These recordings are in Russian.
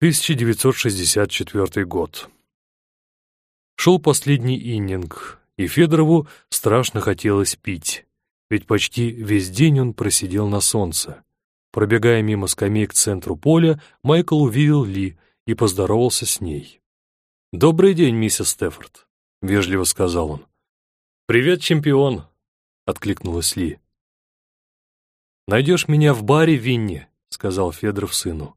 1964 год. Шел последний иннинг, и Федорову страшно хотелось пить, ведь почти весь день он просидел на солнце. Пробегая мимо скамей к центру поля, Майкл увидел Ли и поздоровался с ней. «Добрый день, миссис Стефорд», — вежливо сказал он. «Привет, чемпион», — откликнулась Ли. «Найдешь меня в баре, Винни», — сказал Федоров сыну.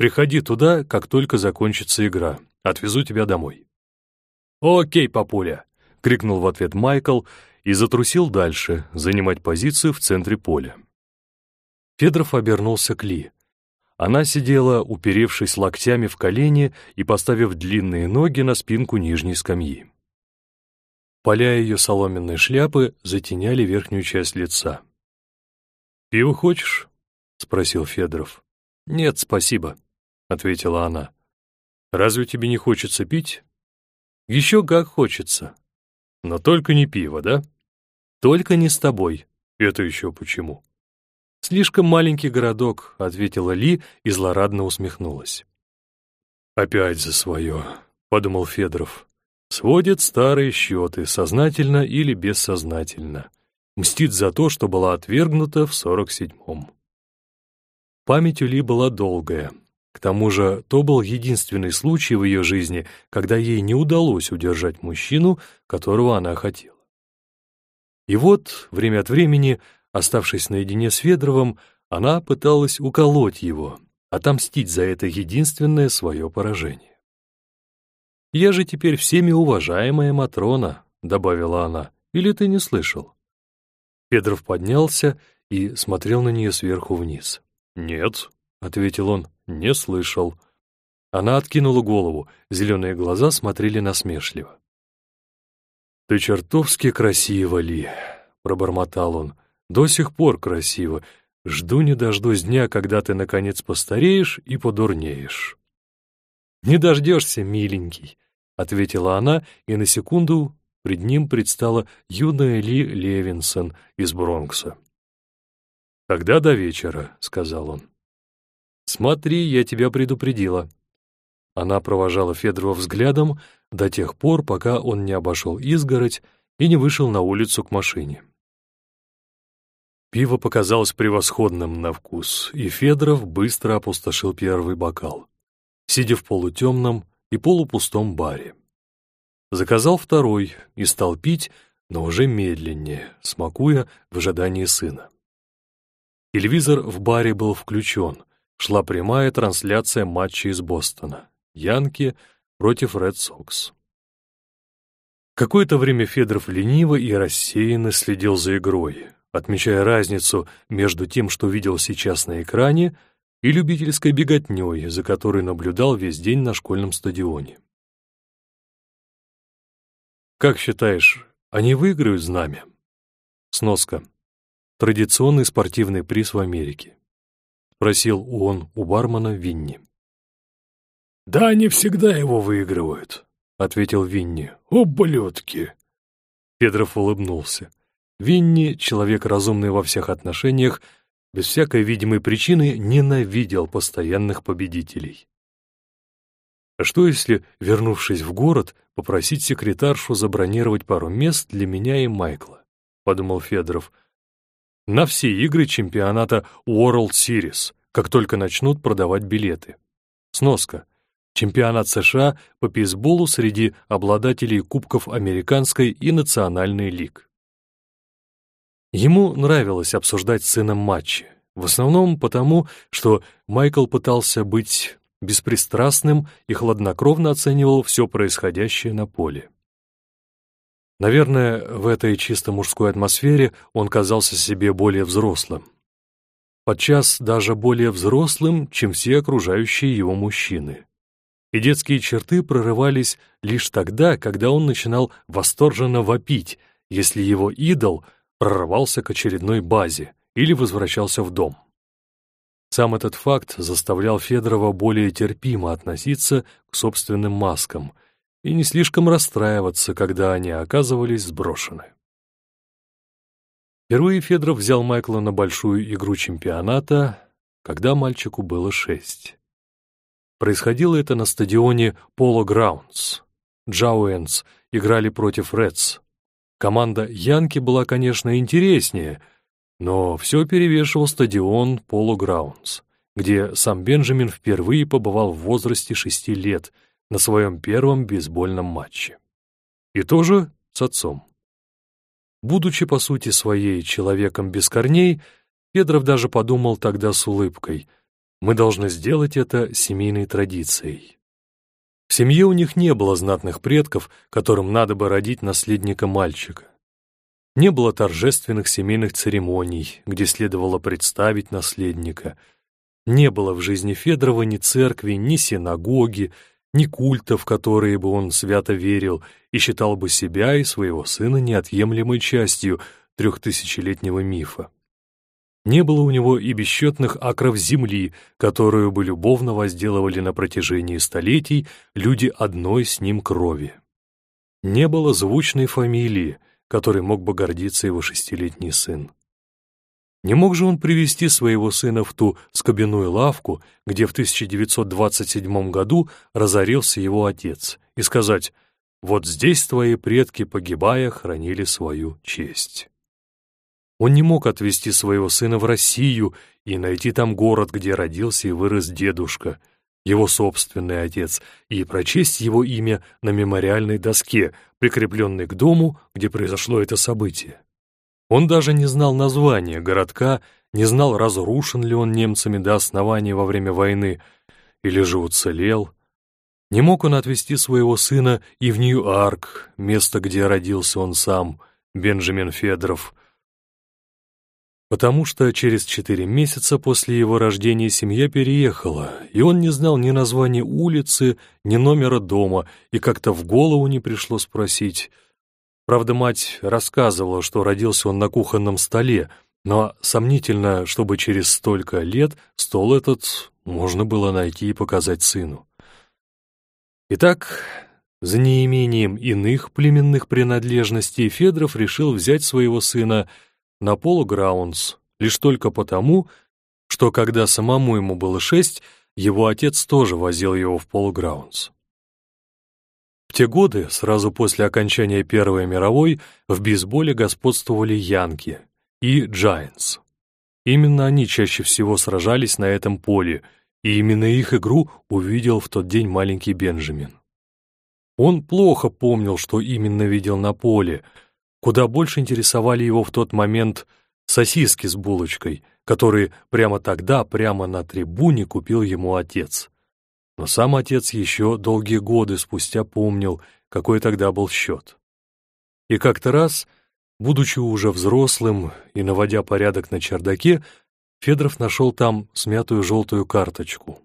Приходи туда, как только закончится игра. Отвезу тебя домой». «Окей, папуля!» — крикнул в ответ Майкл и затрусил дальше, занимать позицию в центре поля. Федоров обернулся к Ли. Она сидела, уперевшись локтями в колени и поставив длинные ноги на спинку нижней скамьи. Поля ее соломенной шляпы затеняли верхнюю часть лица. «Пиво хочешь?» — спросил Федоров. «Нет, спасибо», ответила она. «Разве тебе не хочется пить?» «Еще как хочется. Но только не пиво, да?» «Только не с тобой». «Это еще почему?» «Слишком маленький городок», — ответила Ли и злорадно усмехнулась. «Опять за свое», — подумал Федоров. «Сводит старые счеты, сознательно или бессознательно. Мстит за то, что была отвергнута в сорок седьмом». Память у Ли была долгая, к тому же, то был единственный случай в ее жизни, когда ей не удалось удержать мужчину, которого она хотела. И вот, время от времени, оставшись наедине с Федоровым, она пыталась уколоть его, отомстить за это единственное свое поражение. «Я же теперь всеми уважаемая Матрона», — добавила она, — «или ты не слышал?» Федоров поднялся и смотрел на нее сверху вниз. «Нет», — ответил он, «Не слышал». Она откинула голову, зеленые глаза смотрели насмешливо. «Ты чертовски красива, Ли», — пробормотал он. «До сих пор красиво. Жду не дождусь дня, когда ты, наконец, постареешь и подурнеешь». «Не дождешься, миленький», — ответила она, и на секунду пред ним предстала юная Ли Левинсон из Бронкса. «Тогда до вечера», — сказал он. «Смотри, я тебя предупредила». Она провожала Федорова взглядом до тех пор, пока он не обошел изгородь и не вышел на улицу к машине. Пиво показалось превосходным на вкус, и Федоров быстро опустошил первый бокал, сидя в полутемном и полупустом баре. Заказал второй и стал пить, но уже медленнее, смакуя в ожидании сына. Телевизор в баре был включен, шла прямая трансляция матча из Бостона. Янки против Ред Сокс. Какое-то время Федоров лениво и рассеянно следил за игрой, отмечая разницу между тем, что видел сейчас на экране, и любительской беготней, за которой наблюдал весь день на школьном стадионе. «Как считаешь, они выиграют знамя?» Сноска. Традиционный спортивный приз в Америке. Спросил он у бармена Винни. «Да они всегда его выигрывают», — ответил Винни. «Ублюдки!» Петров улыбнулся. Винни, человек разумный во всех отношениях, без всякой видимой причины ненавидел постоянных победителей. А что если, вернувшись в город, попросить секретаршу забронировать пару мест для меня и Майкла? — подумал Федоров на все игры чемпионата World Series, как только начнут продавать билеты. Сноска. Чемпионат США по бейсболу среди обладателей кубков Американской и Национальной лиг. Ему нравилось обсуждать с сыном матчи, в основном потому, что Майкл пытался быть беспристрастным и хладнокровно оценивал все происходящее на поле. Наверное, в этой чисто мужской атмосфере он казался себе более взрослым. Подчас даже более взрослым, чем все окружающие его мужчины. И детские черты прорывались лишь тогда, когда он начинал восторженно вопить, если его идол прорывался к очередной базе или возвращался в дом. Сам этот факт заставлял Федорова более терпимо относиться к собственным маскам — и не слишком расстраиваться, когда они оказывались сброшены. Впервые Федоров взял Майкла на большую игру чемпионата, когда мальчику было шесть. Происходило это на стадионе Polo Grounds. Джайентс играли против Редс. Команда Янки была, конечно, интереснее, но все перевешивал стадион Polo Grounds, где сам Бенджамин впервые побывал в возрасте шести лет на своем первом бейсбольном матче. И тоже с отцом. Будучи, по сути своей, человеком без корней, Педров даже подумал тогда с улыбкой, мы должны сделать это семейной традицией. В семье у них не было знатных предков, которым надо бы родить наследника мальчика. Не было торжественных семейных церемоний, где следовало представить наследника. Не было в жизни Федорова ни церкви, ни синагоги, ни культа, в которые бы он свято верил и считал бы себя и своего сына неотъемлемой частью трехтысячелетнего мифа. Не было у него и бесчетных акров земли, которую бы любовно возделывали на протяжении столетий люди одной с ним крови. Не было звучной фамилии, которой мог бы гордиться его шестилетний сын. Не мог же он привести своего сына в ту скобяную лавку, где в 1927 году разорился его отец, и сказать «Вот здесь твои предки, погибая, хранили свою честь». Он не мог отвезти своего сына в Россию и найти там город, где родился и вырос дедушка, его собственный отец, и прочесть его имя на мемориальной доске, прикрепленной к дому, где произошло это событие. Он даже не знал названия городка, не знал, разрушен ли он немцами до основания во время войны, или же уцелел. Не мог он отвезти своего сына и в Нью-Арк, место, где родился он сам, Бенджамин Федоров, потому что через четыре месяца после его рождения семья переехала, и он не знал ни названия улицы, ни номера дома, и как-то в голову не пришло спросить — Правда, мать рассказывала, что родился он на кухонном столе, но сомнительно, чтобы через столько лет стол этот можно было найти и показать сыну. Итак, за неимением иных племенных принадлежностей Федоров решил взять своего сына на полуграундс, лишь только потому, что когда самому ему было шесть, его отец тоже возил его в полуграундс. В те годы, сразу после окончания Первой мировой, в бейсболе господствовали Янки и Giants. Именно они чаще всего сражались на этом поле, и именно их игру увидел в тот день маленький Бенджамин. Он плохо помнил, что именно видел на поле, куда больше интересовали его в тот момент сосиски с булочкой, которые прямо тогда, прямо на трибуне купил ему отец. Но сам отец еще долгие годы спустя помнил, какой тогда был счет. И как-то раз, будучи уже взрослым и наводя порядок на чердаке, Федоров нашел там смятую желтую карточку.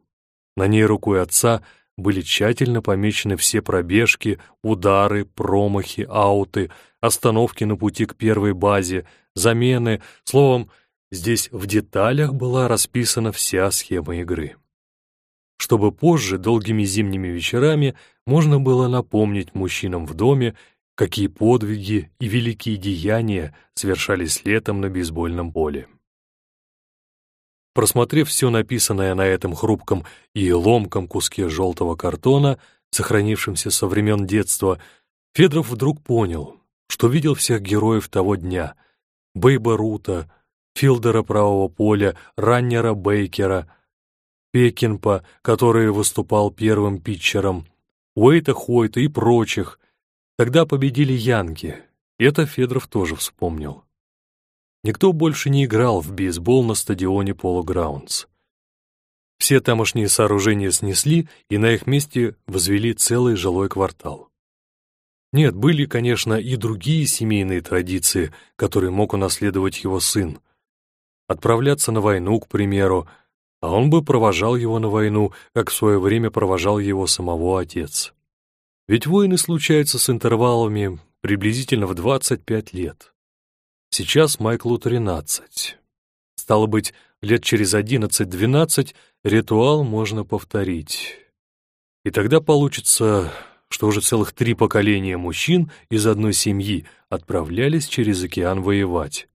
На ней рукой отца были тщательно помечены все пробежки, удары, промахи, ауты, остановки на пути к первой базе, замены, словом, здесь в деталях была расписана вся схема игры чтобы позже, долгими зимними вечерами, можно было напомнить мужчинам в доме, какие подвиги и великие деяния совершались летом на бейсбольном поле. Просмотрев все написанное на этом хрупком и ломком куске желтого картона, сохранившемся со времен детства, Федоров вдруг понял, что видел всех героев того дня — Бейба Рута, Филдера правого поля, Раннера Бейкера — Пекинпа, который выступал первым питчером, Уэйта Хойта и прочих. Тогда победили Янки. Это Федоров тоже вспомнил. Никто больше не играл в бейсбол на стадионе Поло Граундс. Все тамошние сооружения снесли и на их месте возвели целый жилой квартал. Нет, были, конечно, и другие семейные традиции, которые мог унаследовать его сын. Отправляться на войну, к примеру, а он бы провожал его на войну, как в свое время провожал его самого отец. Ведь войны случаются с интервалами приблизительно в 25 лет. Сейчас Майклу 13. Стало быть, лет через 11-12 ритуал можно повторить. И тогда получится, что уже целых три поколения мужчин из одной семьи отправлялись через океан воевать,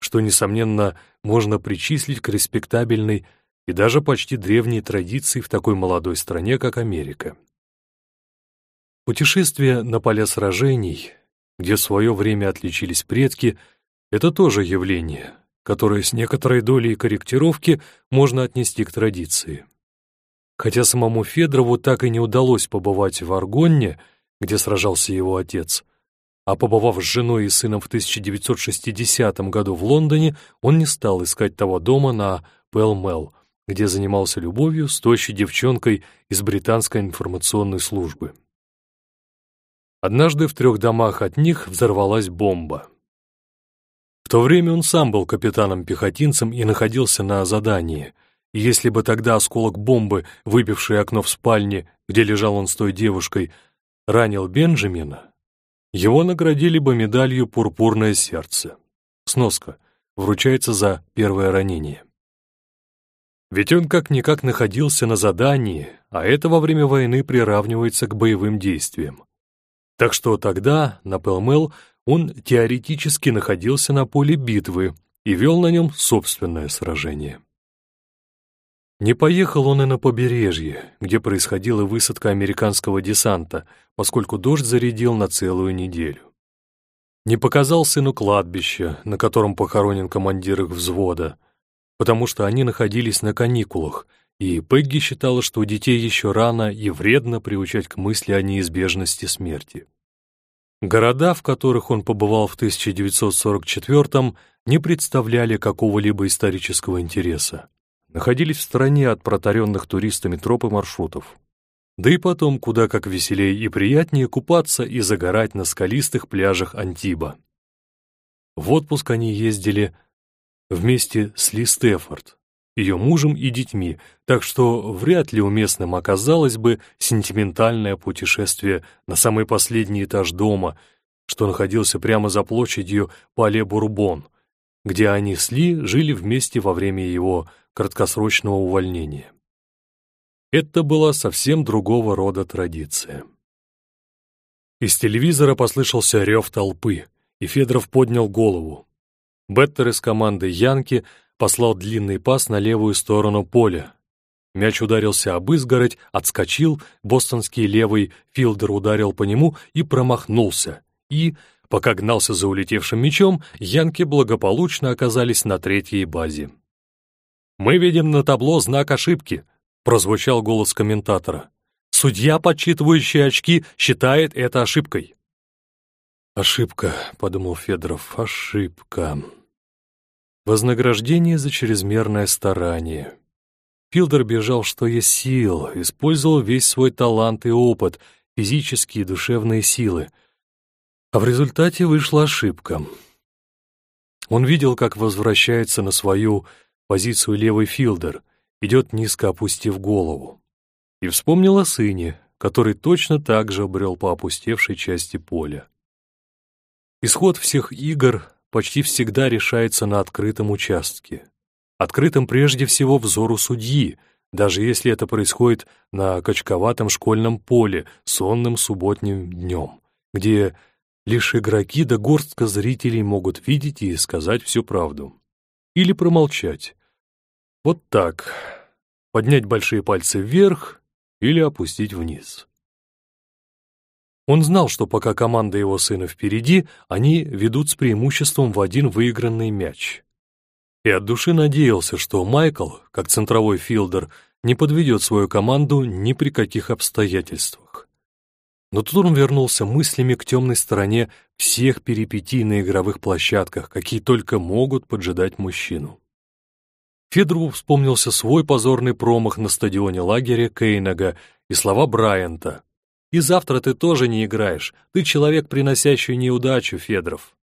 что, несомненно, можно причислить к респектабельной и даже почти древние традиции в такой молодой стране, как Америка. Путешествие на поля сражений, где в свое время отличились предки, это тоже явление, которое с некоторой долей корректировки можно отнести к традиции. Хотя самому Федорову так и не удалось побывать в Аргонне, где сражался его отец, а побывав с женой и сыном в 1960 году в Лондоне, он не стал искать того дома на Пэл-Мэл, где занимался любовью с тощей девчонкой из британской информационной службы. Однажды в трех домах от них взорвалась бомба. В то время он сам был капитаном-пехотинцем и находился на задании. И если бы тогда осколок бомбы, выбивший окно в спальне, где лежал он с той девушкой, ранил Бенджамина, его наградили бы медалью «Пурпурное сердце». Сноска. Вручается за первое ранение. Ведь он как-никак находился на задании, а это во время войны приравнивается к боевым действиям. Так что тогда, на Пелмел, он теоретически находился на поле битвы и вел на нем собственное сражение. Не поехал он и на побережье, где происходила высадка американского десанта, поскольку дождь зарядил на целую неделю. Не показал сыну кладбища, на котором похоронен командир их взвода, потому что они находились на каникулах, и Пегги считала, что у детей еще рано и вредно приучать к мысли о неизбежности смерти. Города, в которых он побывал в 1944-м, не представляли какого-либо исторического интереса. Находились в стороне от протаренных туристами троп и маршрутов. Да и потом куда как веселее и приятнее купаться и загорать на скалистых пляжах Антиба. В отпуск они ездили вместе с Ли Стефорд, ее мужем и детьми, так что вряд ли уместным оказалось бы сентиментальное путешествие на самый последний этаж дома, что находился прямо за площадью Пале-Бурбон, где они с Ли жили вместе во время его краткосрочного увольнения. Это была совсем другого рода традиция. Из телевизора послышался рев толпы, и Федоров поднял голову. Беттер из команды «Янки» послал длинный пас на левую сторону поля. Мяч ударился об изгородь, отскочил, бостонский левый филдер ударил по нему и промахнулся. И, пока гнался за улетевшим мячом, янки благополучно оказались на третьей базе. «Мы видим на табло знак ошибки», — прозвучал голос комментатора. «Судья, подсчитывающий очки, считает это ошибкой». «Ошибка», — подумал Федоров, — «ошибка». Вознаграждение за чрезмерное старание. Филдер бежал, что есть сил, использовал весь свой талант и опыт, физические и душевные силы. А в результате вышла ошибка. Он видел, как возвращается на свою позицию левый филдер, идет низко опустив голову. И вспомнил о сыне, который точно так же брел по опустевшей части поля. Исход всех игр почти всегда решается на открытом участке. Открытым прежде всего взору судьи, даже если это происходит на качковатом школьном поле сонным субботним днем, где лишь игроки да горстка зрителей могут видеть и сказать всю правду. Или промолчать. Вот так. Поднять большие пальцы вверх или опустить вниз. Он знал, что пока команда его сына впереди, они ведут с преимуществом в один выигранный мяч. И от души надеялся, что Майкл, как центровой филдер, не подведет свою команду ни при каких обстоятельствах. Но тут он вернулся мыслями к темной стороне всех перипетий на игровых площадках, какие только могут поджидать мужчину. Федору вспомнился свой позорный промах на стадионе лагеря Кейнага и слова Брайанта, и завтра ты тоже не играешь. Ты человек, приносящий неудачу, Федоров.